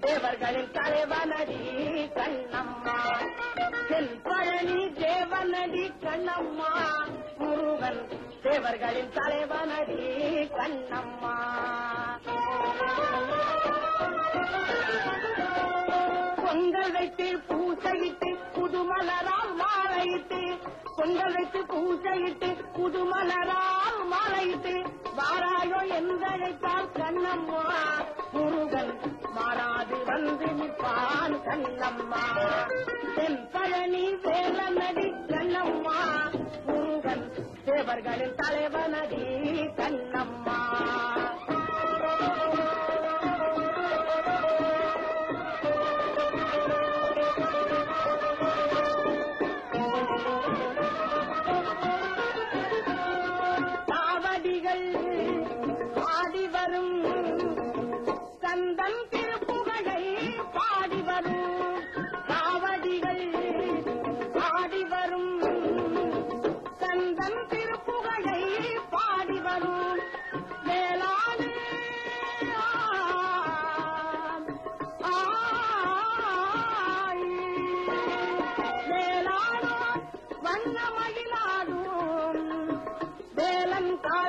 தேவர்களின் தலைவனடி கண்ணம்மா. செல்பழனி தேவனடி கண்ணம்மா முருகன் தேவர்களின் தலைவனடி கண்ணம்மா. பொங்கல் வைத்து பூசையிட்டு புதுமலரால் மாலையிட்டு பொங்கல் வைத்து பூசையிட்டு புதுமலரால் மாலையிட்டு வாராயோ என்றழைத்தால் கண்ணம்மா. முருகன் மாறாது வந்து நிற்பான் கண்ணம்மா. தென் பழனி வேலனடி கண்ணம்மா. முருகன் தேவர்களின் தலைவனடி கண்ணம்மா.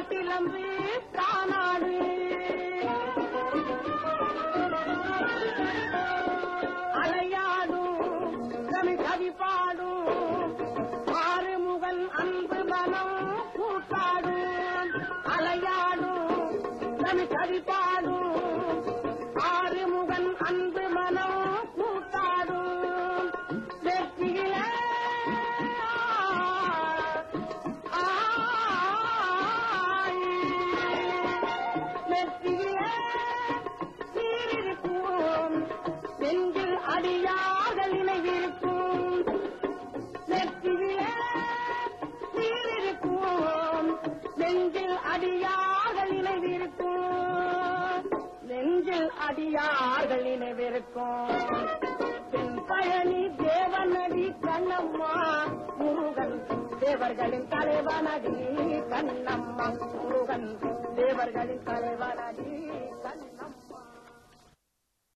வேலன் காட்டிலம்பு தானாடு. அலையாடும் கவி கவி பாடும் ஆறுமுகன் அன்பு மனம் கூட்டாடும். அலையாடும் கவி கவி பாடும் வெற்றியிலே சீரிருக்கும் நெஞ்சில் அடியாக நினைவிருக்கும். நெற்றியிலே சீரிருக்கும் நெஞ்சில் அடியாக நினைவிருக்கும். நெஞ்சில் அடியாக நினைவிருக்கும் பழனி கண்ணம்மா முருகன் தேவர்களின் தலைவனடி கண்ணம்மா முருகன் தேவர்களின் தலைவனடி கண்ணம்மா